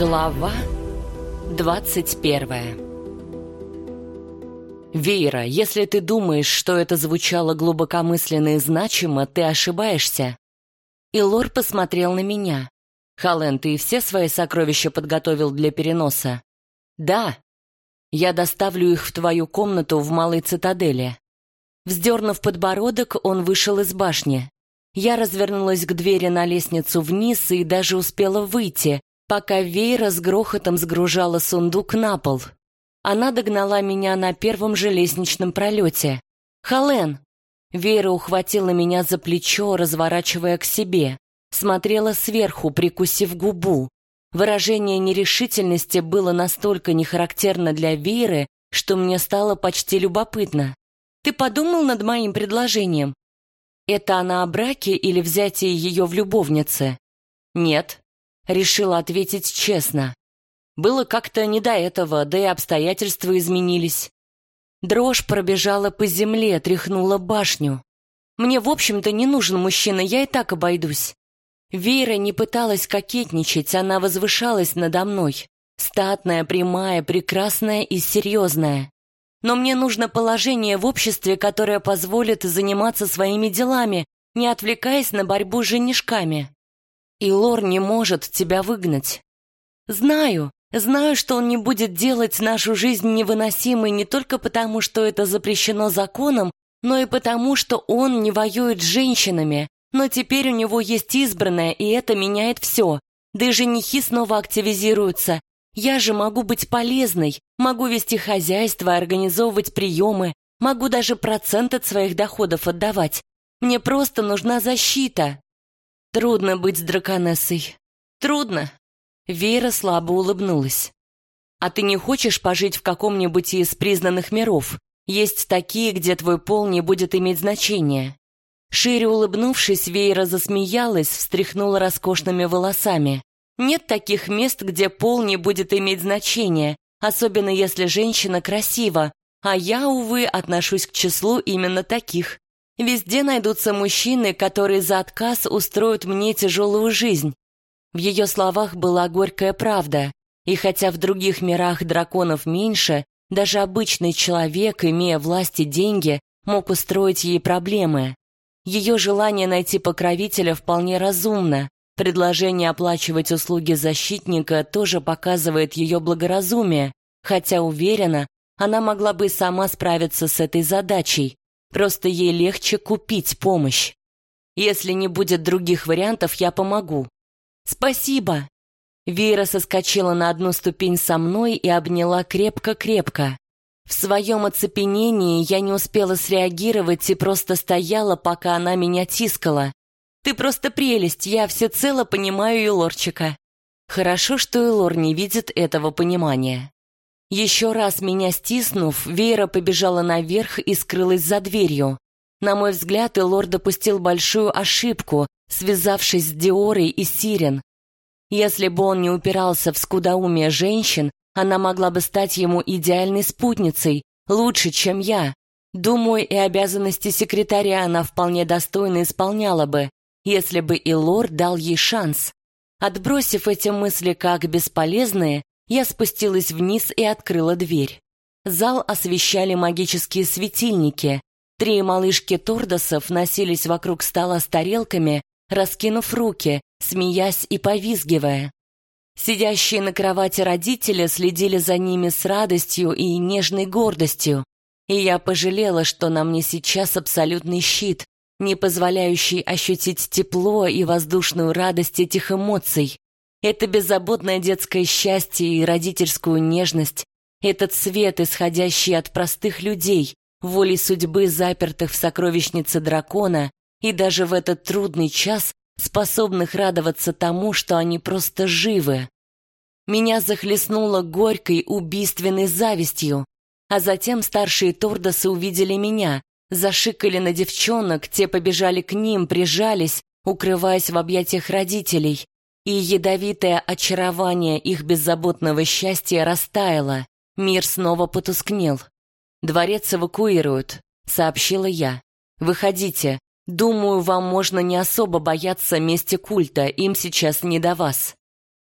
Глава двадцать первая Вейра, если ты думаешь, что это звучало глубокомысленно и значимо, ты ошибаешься. И Лор посмотрел на меня. Хален, ты все свои сокровища подготовил для переноса? Да. Я доставлю их в твою комнату в Малой Цитадели. Вздернув подбородок, он вышел из башни. Я развернулась к двери на лестницу вниз и даже успела выйти, пока Вейра с грохотом сгружала сундук на пол. Она догнала меня на первом же лестничном пролете. «Холлен!» Вейра ухватила меня за плечо, разворачивая к себе. Смотрела сверху, прикусив губу. Выражение нерешительности было настолько нехарактерно для Вейры, что мне стало почти любопытно. «Ты подумал над моим предложением?» «Это она о браке или взятии ее в любовнице?» «Нет», — решила ответить честно. Было как-то не до этого, да и обстоятельства изменились. Дрожь пробежала по земле, тряхнула башню. Мне, в общем-то, не нужен мужчина, я и так обойдусь. Вера не пыталась кокетничать, она возвышалась надо мной. Статная, прямая, прекрасная и серьезная. Но мне нужно положение в обществе, которое позволит заниматься своими делами, не отвлекаясь на борьбу с женишками. И Лор не может тебя выгнать. Знаю, знаю, что он не будет делать нашу жизнь невыносимой не только потому, что это запрещено законом, но и потому, что он не воюет с женщинами. Но теперь у него есть избранная, и это меняет все. Да и женихи снова активизируются, я же могу быть полезной, могу вести хозяйство, организовывать приемы, могу даже процент от своих доходов отдавать. Мне просто нужна защита. Трудно быть с драконессой. Трудно. Вера слабо улыбнулась. А ты не хочешь пожить в каком-нибудь из признанных миров? Есть такие, где твой пол не будет иметь значения. Шире улыбнувшись, Вейра засмеялась, встряхнула роскошными волосами. Нет таких мест, где пол не будет иметь значения, особенно если женщина красива, а я, увы, отношусь к числу именно таких. Везде найдутся мужчины, которые за отказ устроят мне тяжелую жизнь. В ее словах была горькая правда, и хотя в других мирах драконов меньше, даже обычный человек, имея власть и деньги, мог устроить ей проблемы. Ее желание найти покровителя вполне разумно, Предложение оплачивать услуги защитника тоже показывает ее благоразумие, хотя уверена, она могла бы сама справиться с этой задачей, просто ей легче купить помощь. Если не будет других вариантов, я помогу. Спасибо. Вера соскочила на одну ступень со мной и обняла крепко-крепко. В своем оцепенении я не успела среагировать и просто стояла, пока она меня тискала. Ты просто прелесть, я всецело понимаю Илорчика. Хорошо, что Илор не видит этого понимания. Еще раз меня стиснув, Вера побежала наверх и скрылась за дверью. На мой взгляд, Илор допустил большую ошибку, связавшись с Диорой и Сирен. Если бы он не упирался в скудоумие женщин, она могла бы стать ему идеальной спутницей, лучше, чем я. Думаю, и обязанности секретаря она вполне достойно исполняла бы если бы Илор дал ей шанс. Отбросив эти мысли как бесполезные, я спустилась вниз и открыла дверь. Зал освещали магические светильники. Три малышки Тордосов носились вокруг стола с тарелками, раскинув руки, смеясь и повизгивая. Сидящие на кровати родители следили за ними с радостью и нежной гордостью, и я пожалела, что на мне сейчас абсолютный щит, не позволяющий ощутить тепло и воздушную радость этих эмоций. Это беззаботное детское счастье и родительскую нежность, этот свет, исходящий от простых людей, волей судьбы, запертых в сокровищнице дракона, и даже в этот трудный час способных радоваться тому, что они просто живы. Меня захлестнуло горькой, убийственной завистью, а затем старшие Тордосы увидели меня, Зашикали на девчонок, те побежали к ним, прижались, укрываясь в объятиях родителей. И ядовитое очарование их беззаботного счастья растаяло. Мир снова потускнел. «Дворец эвакуируют», — сообщила я. «Выходите. Думаю, вам можно не особо бояться мести культа, им сейчас не до вас».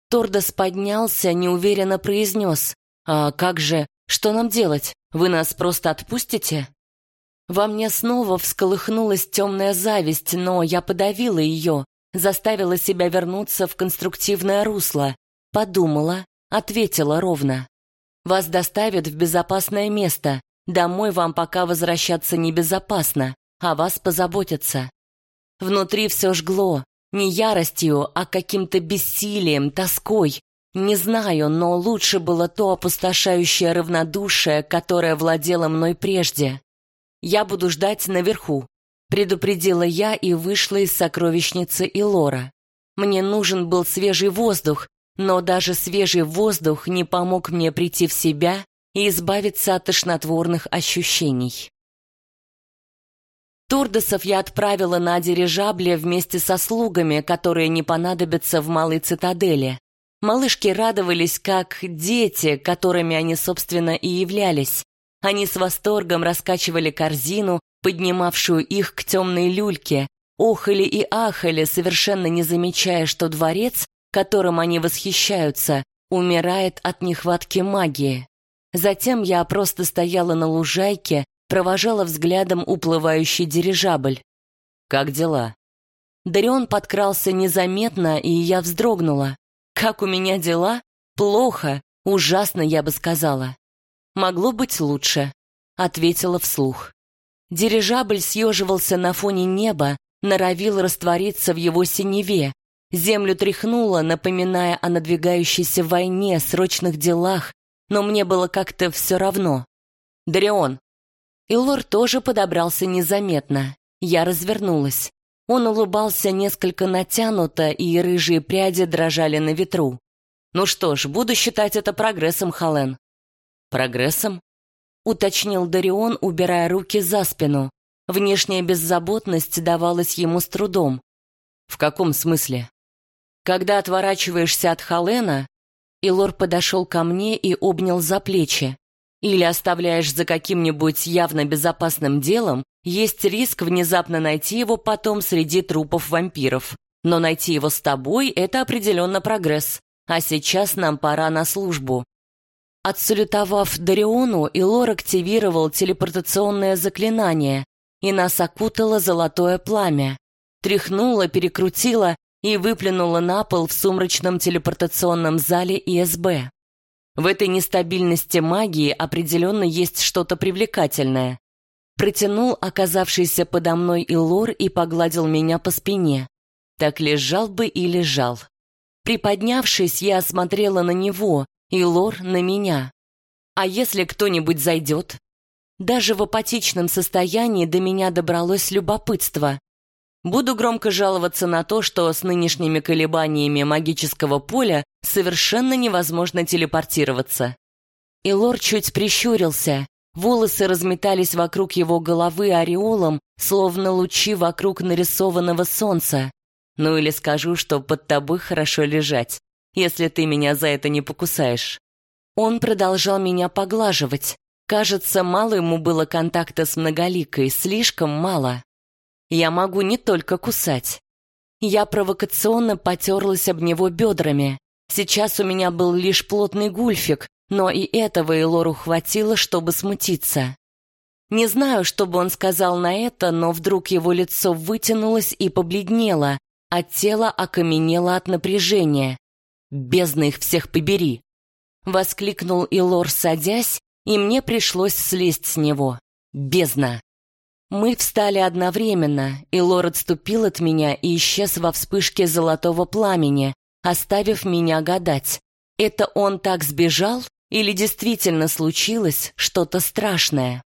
Тордос поднялся, неуверенно произнес. «А как же? Что нам делать? Вы нас просто отпустите?» Во мне снова всколыхнулась темная зависть, но я подавила ее, заставила себя вернуться в конструктивное русло, подумала, ответила ровно. «Вас доставят в безопасное место. Домой вам пока возвращаться небезопасно, а вас позаботятся». Внутри все жгло, не яростью, а каким-то бессилием, тоской. Не знаю, но лучше было то опустошающее равнодушие, которое владело мной прежде. Я буду ждать наверху, предупредила я и вышла из сокровищницы Илора. Мне нужен был свежий воздух, но даже свежий воздух не помог мне прийти в себя и избавиться от тошнотворных ощущений. Турдосов я отправила на дирижабле вместе со слугами, которые не понадобятся в малой цитадели. Малышки радовались, как дети, которыми они, собственно, и являлись. Они с восторгом раскачивали корзину, поднимавшую их к темной люльке, охали и ахали, совершенно не замечая, что дворец, которым они восхищаются, умирает от нехватки магии. Затем я просто стояла на лужайке, провожала взглядом уплывающий дирижабль. «Как дела?» Дарион подкрался незаметно, и я вздрогнула. «Как у меня дела? Плохо, ужасно, я бы сказала». «Могло быть лучше», — ответила вслух. Дирижабль съеживался на фоне неба, норовил раствориться в его синеве. Землю тряхнуло, напоминая о надвигающейся войне, срочных делах, но мне было как-то все равно. «Дарион, Илор тоже подобрался незаметно. Я развернулась. Он улыбался несколько натянуто, и рыжие пряди дрожали на ветру. «Ну что ж, буду считать это прогрессом, Хален». «Прогрессом?» — уточнил Дарион, убирая руки за спину. Внешняя беззаботность давалась ему с трудом. «В каком смысле?» «Когда отворачиваешься от Халена...» Илор подошел ко мне и обнял за плечи. Или оставляешь за каким-нибудь явно безопасным делом, есть риск внезапно найти его потом среди трупов вампиров. Но найти его с тобой — это определенно прогресс. А сейчас нам пора на службу. Отсалютовав Дариону, Илор активировал телепортационное заклинание, и нас окутало золотое пламя. Тряхнуло, перекрутило и выплюнуло на пол в сумрачном телепортационном зале ИСБ. В этой нестабильности магии определенно есть что-то привлекательное. Протянул оказавшийся подо мной Илор и погладил меня по спине. Так лежал бы и лежал. Приподнявшись, я осмотрела на него, Илор на меня. А если кто-нибудь зайдет? Даже в апатичном состоянии до меня добралось любопытство. Буду громко жаловаться на то, что с нынешними колебаниями магического поля совершенно невозможно телепортироваться. Илор чуть прищурился. Волосы разметались вокруг его головы ореолом, словно лучи вокруг нарисованного солнца. Ну или скажу, что под тобой хорошо лежать, если ты меня за это не покусаешь. Он продолжал меня поглаживать. Кажется, мало ему было контакта с многоликой, слишком мало. Я могу не только кусать. Я провокационно потерлась об него бедрами. Сейчас у меня был лишь плотный гульфик, но и этого Элору хватило, чтобы смутиться. Не знаю, что бы он сказал на это, но вдруг его лицо вытянулось и побледнело, а тело окаменело от напряжения. «Бездна их всех побери!» Воскликнул Илор, садясь, и мне пришлось слезть с него. «Бездна!» Мы встали одновременно, и Лор отступил от меня и исчез во вспышке золотого пламени, оставив меня гадать. Это он так сбежал или действительно случилось что-то страшное?